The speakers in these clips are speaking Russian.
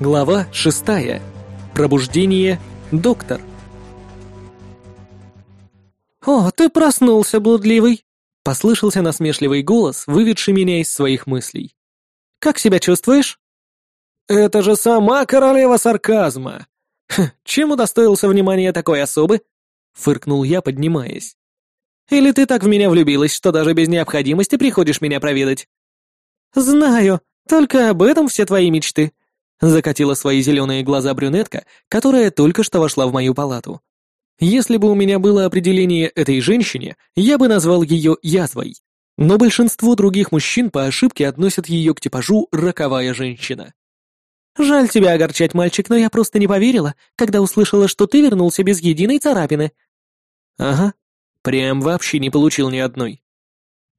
Глава шестая. Пробуждение. Доктор. «О, ты проснулся, блудливый!» — послышался насмешливый голос, выведший меня из своих мыслей. «Как себя чувствуешь?» «Это же сама королева сарказма!» Хм, «Чем удостоился внимания такой особы?» — фыркнул я, поднимаясь. «Или ты так в меня влюбилась, что даже без необходимости приходишь меня проведать?» «Знаю, только об этом все твои мечты», — закатила свои зеленые глаза брюнетка, которая только что вошла в мою палату. Если бы у меня было определение этой женщине, я бы назвал ее язвой. Но большинство других мужчин по ошибке относят ее к типажу «роковая женщина». «Жаль тебя огорчать, мальчик, но я просто не поверила, когда услышала, что ты вернулся без единой царапины». «Ага, прям вообще не получил ни одной.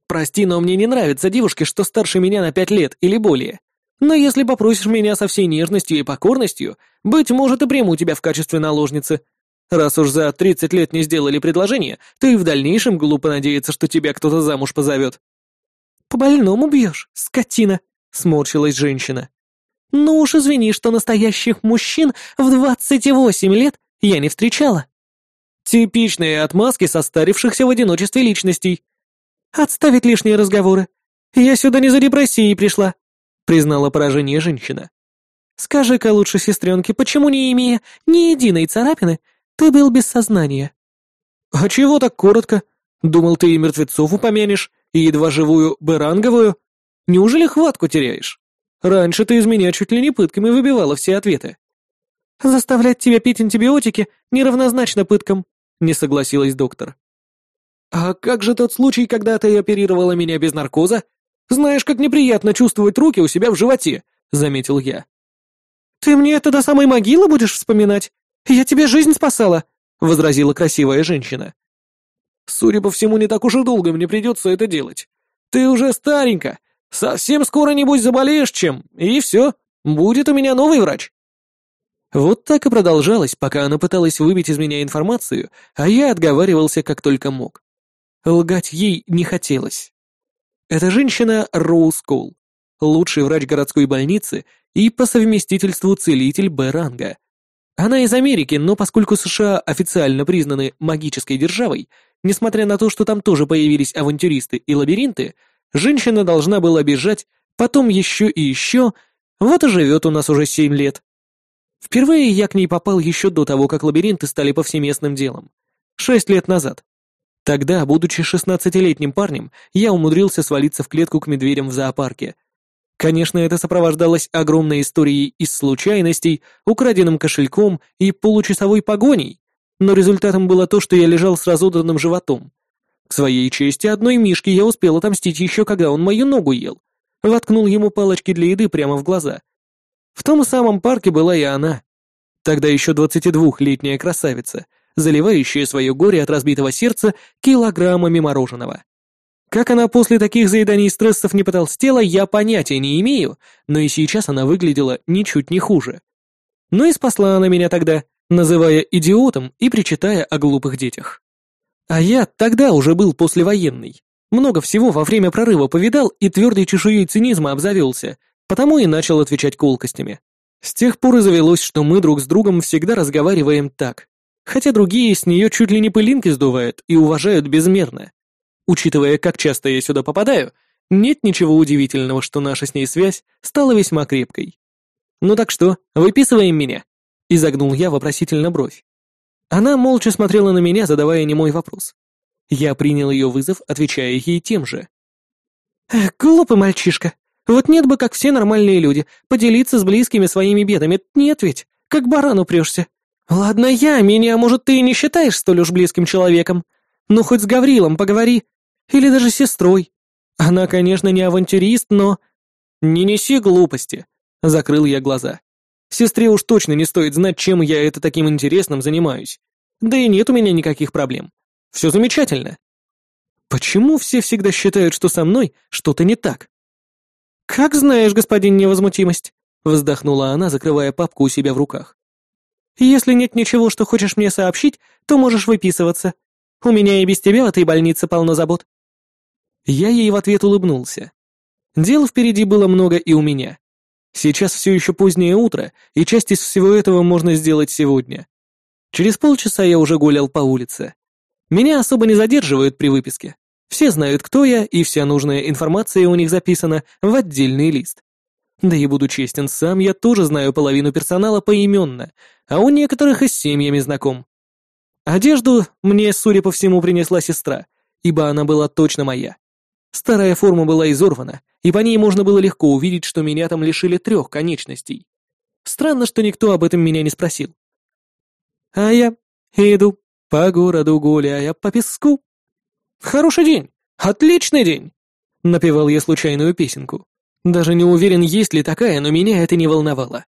Прости, но мне не нравятся девушки, что старше меня на пять лет или более. Но если попросишь меня со всей нежностью и покорностью, быть может, и приму тебя в качестве наложницы. Раз уж за тридцать лет не сделали предложение, то и в дальнейшем глупо надеяться, что тебя кто-то замуж позовет». «По-больному бьешь, скотина», — сморщилась женщина. «Ну уж извини, что настоящих мужчин в двадцать восемь лет я не встречала». «Типичные отмазки состарившихся в одиночестве личностей», «Отставить лишние разговоры. Я сюда не за депрессией пришла», — признала поражение женщина. «Скажи-ка лучше, сестренке, почему, не имея ни единой царапины, ты был без сознания?» «А чего так коротко? Думал, ты и мертвецов упомянешь, и едва живую беранговую? Неужели хватку теряешь? Раньше ты из меня чуть ли не пытками выбивала все ответы». «Заставлять тебя пить антибиотики неравнозначно пыткам», — не согласилась доктор. «А как же тот случай, когда ты оперировала меня без наркоза? Знаешь, как неприятно чувствовать руки у себя в животе», — заметил я. «Ты мне это до самой могилы будешь вспоминать? Я тебе жизнь спасала», — возразила красивая женщина. «Судя по всему, не так уж и долго мне придется это делать. Ты уже старенька. Совсем скоро, небось, заболеешь чем, и все, будет у меня новый врач». Вот так и продолжалось, пока она пыталась выбить из меня информацию, а я отговаривался как только мог. Лгать ей не хотелось. Эта женщина Роуз Кол, лучший врач городской больницы и по совместительству целитель Б-ранга. Она из Америки, но поскольку США официально признаны магической державой, несмотря на то, что там тоже появились авантюристы и лабиринты, женщина должна была бежать, потом еще и еще, вот и живет у нас уже семь лет. Впервые я к ней попал еще до того, как лабиринты стали повсеместным делом. Шесть лет назад. Тогда, будучи шестнадцатилетним парнем, я умудрился свалиться в клетку к медведям в зоопарке. Конечно, это сопровождалось огромной историей из случайностей, украденным кошельком и получасовой погоней, но результатом было то, что я лежал с разодранным животом. К своей чести одной мишке я успел отомстить еще когда он мою ногу ел. Воткнул ему палочки для еды прямо в глаза. В том самом парке была и она. Тогда еще двадцатидвухлетняя красавица — заливающая свое горе от разбитого сердца килограммами мороженого. Как она после таких заеданий стрессов не потолстела, я понятия не имею, но и сейчас она выглядела ничуть не хуже. Ну и спасла она меня тогда, называя идиотом и причитая о глупых детях. А я тогда уже был послевоенный. Много всего во время прорыва повидал и твердой чешуей цинизма обзавелся, потому и начал отвечать колкостями. С тех пор и завелось, что мы друг с другом всегда разговариваем так, хотя другие с нее чуть ли не пылинки сдувают и уважают безмерно. Учитывая, как часто я сюда попадаю, нет ничего удивительного, что наша с ней связь стала весьма крепкой. «Ну так что, выписываем меня?» — изогнул я вопросительно бровь. Она молча смотрела на меня, задавая немой вопрос. Я принял ее вызов, отвечая ей тем же. «Эх, глупый мальчишка. Вот нет бы, как все нормальные люди, поделиться с близкими своими бедами. Нет ведь, как баран упрешься. «Ладно я, меня, может, ты и не считаешь столь уж близким человеком. Ну, хоть с Гаврилом поговори. Или даже с сестрой. Она, конечно, не авантюрист, но...» «Не неси глупости», — закрыл я глаза. «Сестре уж точно не стоит знать, чем я это таким интересным занимаюсь. Да и нет у меня никаких проблем. Все замечательно». «Почему все всегда считают, что со мной что-то не так?» «Как знаешь, господин невозмутимость», — вздохнула она, закрывая папку у себя в руках. Если нет ничего, что хочешь мне сообщить, то можешь выписываться. У меня и без тебя в этой больнице полно забот». Я ей в ответ улыбнулся. Дел впереди было много и у меня. Сейчас все еще позднее утро, и часть из всего этого можно сделать сегодня. Через полчаса я уже гулял по улице. Меня особо не задерживают при выписке. Все знают, кто я, и вся нужная информация у них записана в отдельный лист. Да и буду честен, сам я тоже знаю половину персонала поименно, а у некоторых и с семьями знаком. Одежду мне, судя по всему, принесла сестра, ибо она была точно моя. Старая форма была изорвана, и по ней можно было легко увидеть, что меня там лишили трех конечностей. Странно, что никто об этом меня не спросил. А я иду по городу гуляя по песку. Хороший день, отличный день, напевал я случайную песенку. Даже не уверен, есть ли такая, но меня это не волновало.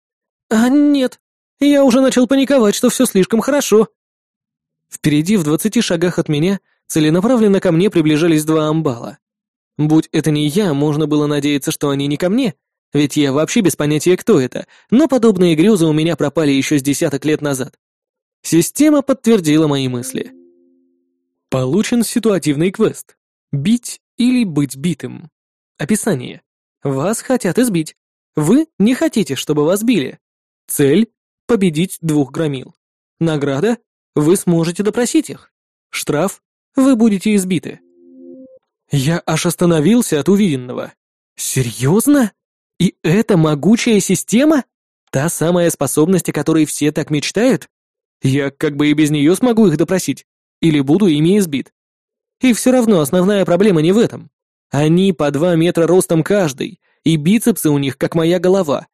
А нет, я уже начал паниковать, что все слишком хорошо. Впереди, в двадцати шагах от меня, целенаправленно ко мне приближались два амбала. Будь это не я, можно было надеяться, что они не ко мне, ведь я вообще без понятия, кто это, но подобные грезы у меня пропали еще с десяток лет назад. Система подтвердила мои мысли. Получен ситуативный квест. Бить или быть битым. Описание. Вас хотят избить. Вы не хотите, чтобы вас били. Цель — победить двух громил. Награда — вы сможете допросить их. Штраф — вы будете избиты. Я аж остановился от увиденного. Серьезно? И это могучая система? Та самая способность, о которой все так мечтают? Я как бы и без нее смогу их допросить. Или буду ими избит. И все равно основная проблема не в этом. Они по два метра ростом каждый, и бицепсы у них как моя голова.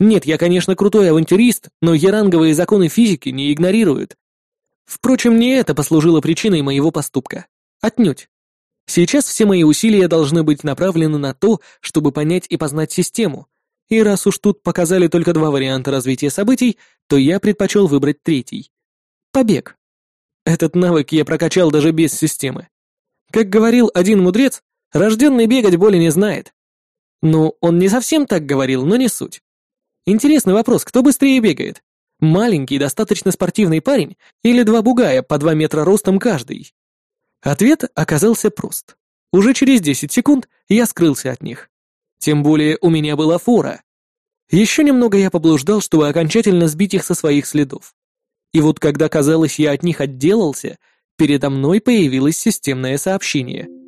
Нет, я, конечно, крутой авантюрист, но еранговые законы физики не игнорируют. Впрочем, не это послужило причиной моего поступка. Отнюдь. Сейчас все мои усилия должны быть направлены на то, чтобы понять и познать систему. И раз уж тут показали только два варианта развития событий, то я предпочел выбрать третий. Побег. Этот навык я прокачал даже без системы. Как говорил один мудрец, Рожденный бегать боли не знает. Ну, он не совсем так говорил, но не суть. Интересный вопрос, кто быстрее бегает? Маленький, достаточно спортивный парень или два бугая по два метра ростом каждый? Ответ оказался прост. Уже через 10 секунд я скрылся от них. Тем более у меня была фора. Еще немного я поблуждал, чтобы окончательно сбить их со своих следов. И вот когда казалось, я от них отделался, передо мной появилось системное сообщение —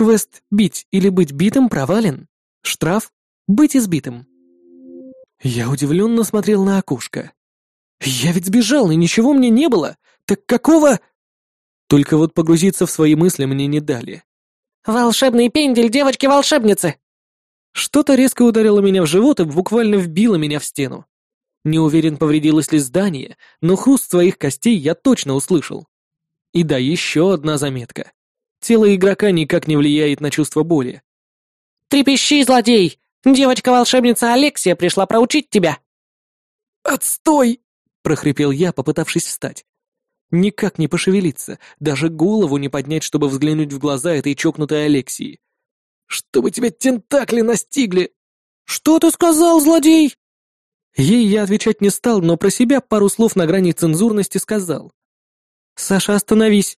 Квест «Бить или быть битым» провален. Штраф «Быть избитым». Я удивленно смотрел на окошко. Я ведь сбежал, и ничего мне не было. Так какого... Только вот погрузиться в свои мысли мне не дали. «Волшебный пендель девочки-волшебницы!» Что-то резко ударило меня в живот и буквально вбило меня в стену. Не уверен, повредилось ли здание, но хруст своих костей я точно услышал. И да, еще одна заметка. Тело игрока никак не влияет на чувство боли. «Трепещи, злодей! Девочка-волшебница Алексия пришла проучить тебя!» «Отстой!» — прохрипел я, попытавшись встать. Никак не пошевелиться, даже голову не поднять, чтобы взглянуть в глаза этой чокнутой Алексии. «Чтобы тебя тентакли настигли!» «Что ты сказал, злодей?» Ей я отвечать не стал, но про себя пару слов на грани цензурности сказал. «Саша, остановись!»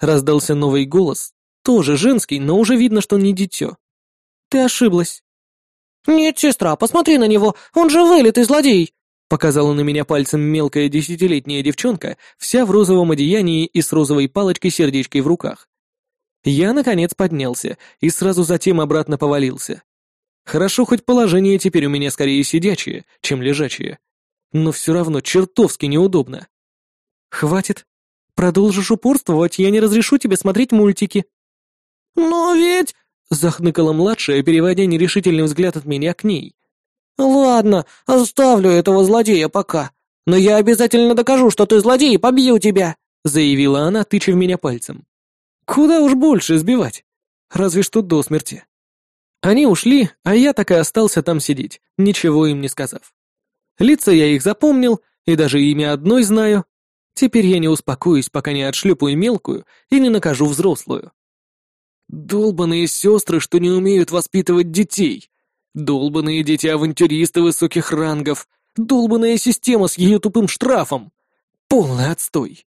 Раздался новый голос, тоже женский, но уже видно, что не дитё. «Ты ошиблась». «Нет, сестра, посмотри на него, он же вылитый злодей!» Показала на меня пальцем мелкая десятилетняя девчонка, вся в розовом одеянии и с розовой палочкой-сердечкой в руках. Я, наконец, поднялся и сразу затем обратно повалился. Хорошо, хоть положение теперь у меня скорее сидячее, чем лежачее. Но все равно чертовски неудобно. «Хватит», Продолжишь упорствовать, я не разрешу тебе смотреть мультики». «Но ведь...» — захныкала младшая, переводя нерешительный взгляд от меня к ней. «Ладно, оставлю этого злодея пока. Но я обязательно докажу, что ты злодей, и побью тебя», — заявила она, тыча в меня пальцем. «Куда уж больше избивать? Разве что до смерти». Они ушли, а я так и остался там сидеть, ничего им не сказав. Лица я их запомнил, и даже имя одной знаю, Теперь я не успокоюсь, пока не отшлепаю мелкую и не накажу взрослую. Долбаные сестры, что не умеют воспитывать детей. Долбаные дети-авантюристы высоких рангов. Долбаная система с ее тупым штрафом. Полный отстой.